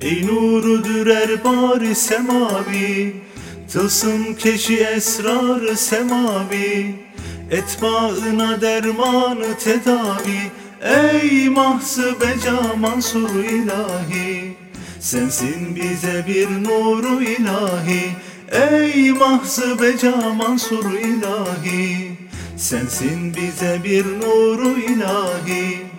Ey nuru dürer bari semavi Tılsım keşi esrarı semavi Etbaına dermanı tedavi. Ey mahsı beca mansur ilahi Sensin bize bir nuru ilahi. Ey mahsı beca mansur ilahi Sensin bize bir nuru ilahi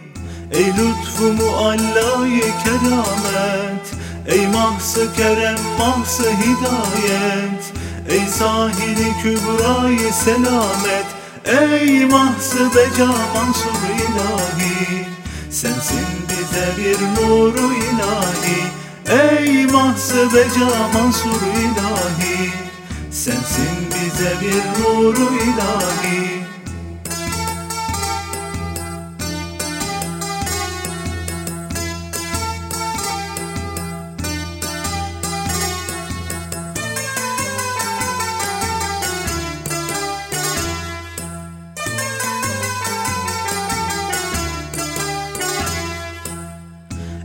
Ey lütfu muallayı keramet Ey mahsı kerem mahsı hidayet Ey sahili kübrayı selamet Ey mahsı beca mansur ilahi Sensin bize bir nuru ilahi Ey mahsı beca mansur ilahi Sensin bize bir nuru ilahi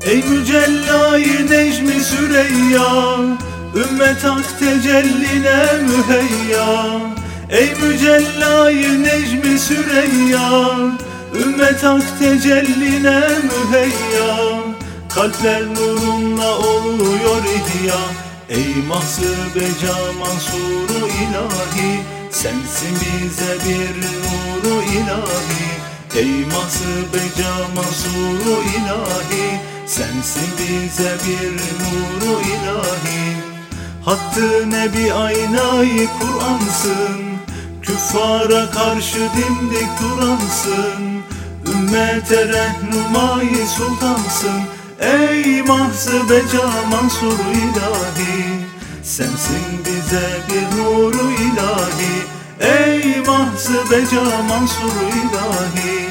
Ey mücellayı Necmi Süreyya Ümmet hak tecelline müheyya. Ey mücellayı Necmi Süreyya Ümmet hak tecelline müheyya. Kalpler nurunla oluyor ihya. Ey mahsı beca mansuru ilahi Sensin bize bir nuru ilahi. Ey mahsı beca mansuru ilahi Sensin bize bir nuru ilahi. Hattı nebi aynayı Kur'ansın. Küffara karşı dimdik duransın. Ümmete rehnumayı sultansın. Ey mahzı beca mansur ilahi. Sensin bize bir nuru ilahi. Ey mahzı beca mansur ilahi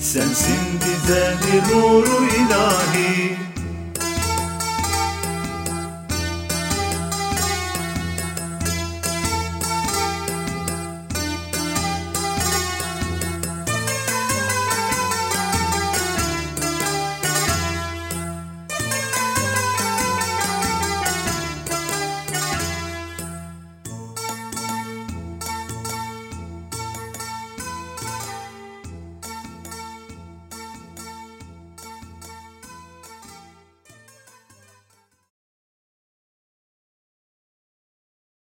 Sensin bize bir nuru ilahi